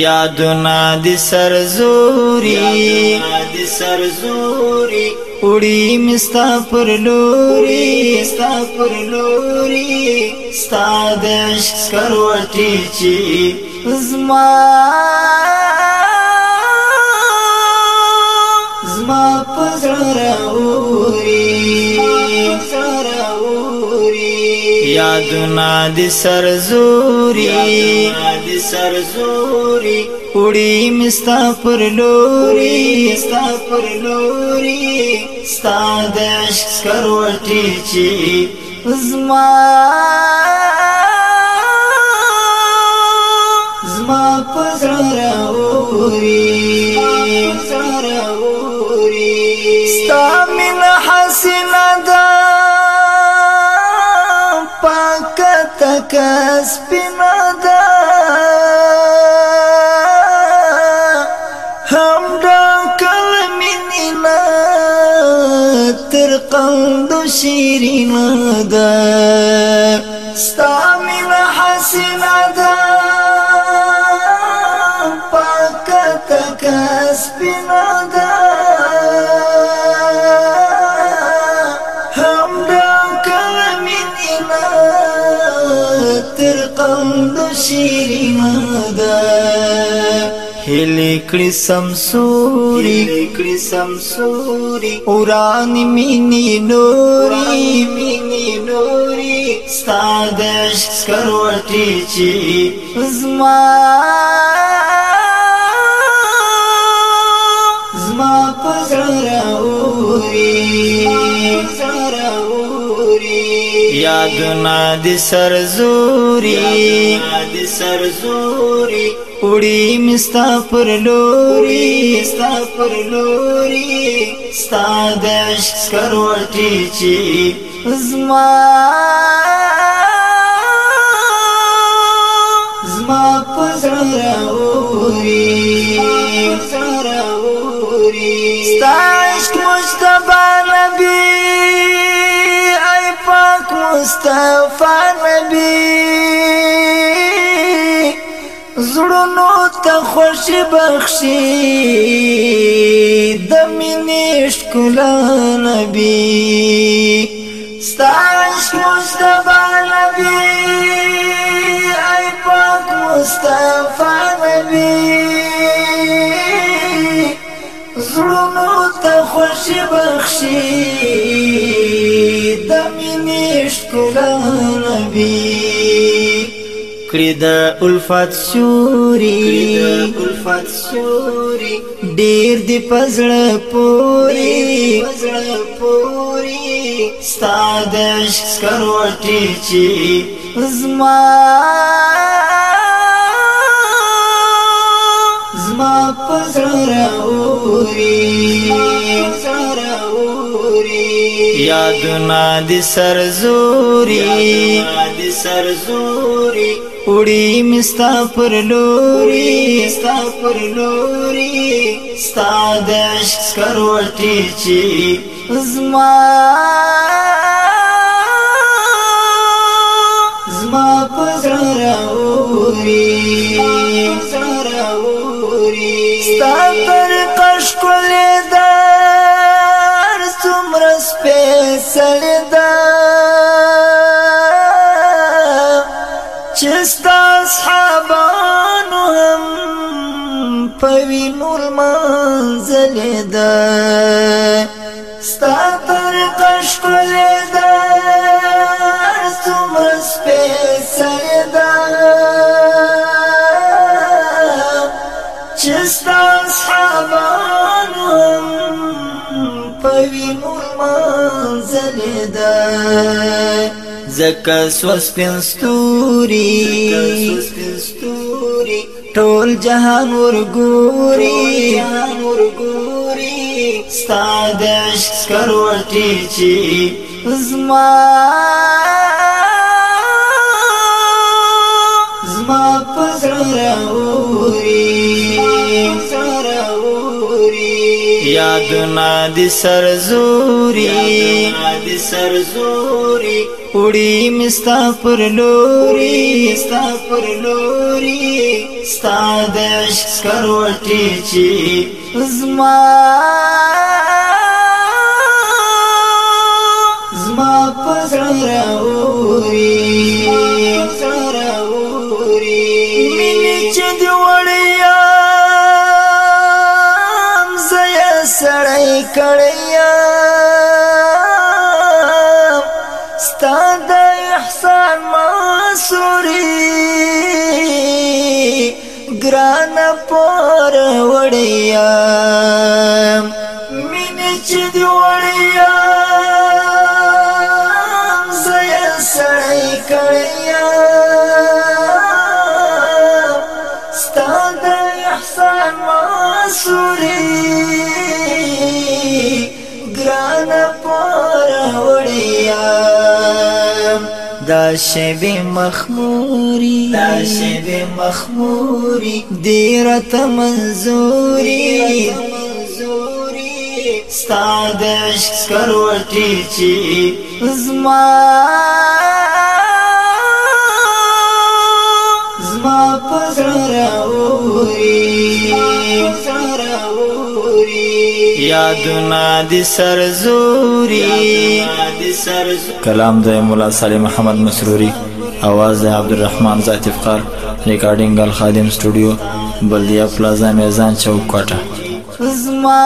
یادنا د سرزوري د سرزوري وړي مستا پر لوري مستا پر لوري ستا د عشق کروټي چی زما زما پزړه یادنا د سرزوري د سرزوري وړي مستا پر لوري مستا پر لوري ستاد عشق کروټي چی زما زما پزړه اوري كسب مدى هم داك المننا ترقند شيرين مدى استعمل حسن مدى فكتك كسب مدى کلمه ده هلی کړي سمسوري هلی کړي سمسوري اوران مینی نوري مینی نوري ستادش کروټي چی زما زما پزړه اوري زما پزړه سرزوري یادنا د سرزوري د سرزوري وړي مستا پر لوري مستا پر لوري ستا د عشق سکروټي چی زما زما پزړه راوري پزړه راوري ستا عشق مجتبى نبی مصطفی نبی زړونو ته خوشي بخشي د مینې ښکلا نبی ستاش مصطفی نبی ای پاک مصطفی نبی زړونو ته خوشي بخشي ښکلا نبی کړی د الفت سوري الفت سوري ډیر دی پزړه پوری پزړه پوری ستاد عشق کروټی چی زما زما پزړه اوري زما پزړه یادنا د سرزوري د سرزوري وړي مستا پر لوري مستا پر لوري ستاد عشق کروټي چی زما زما پزړه راوري زما پزړه راوري ستا پر قشکلې سړی دا چې ستا اصحابانو هم په وینو لمانځلې ده ستا طریقه ښکلې ده څومره سپېڅلې ده چې ستا اصحابانو هم په وینو ځلېدا زکه سوسپین ستوري ټول جهان ورګوري ستاد عشق کروټي چې زما زما پسره اوري یاد نادي سرزوري نادي سرزوري وړي مستا پر لوري مستا پر لوري ستا د عشق کروټي چی زما کړیا ستا د احسان ماسوري ګران پر وړیا مين چې دی وړیا زې سړی کړیا ستا د احسان ماسوري دا شبی مخموری دا شبی مخموری دیرت منظوری ستا د عشق سکروټی چې زما زما پزړه راوري یادونه د سرزوري کلام د مولا سلیم محمد مسروري आवाज د عبدالرحمن ذات افقار ریکارډینګ الخادم سټوډیو بلدیا پلازا میزان چوک کوټه زما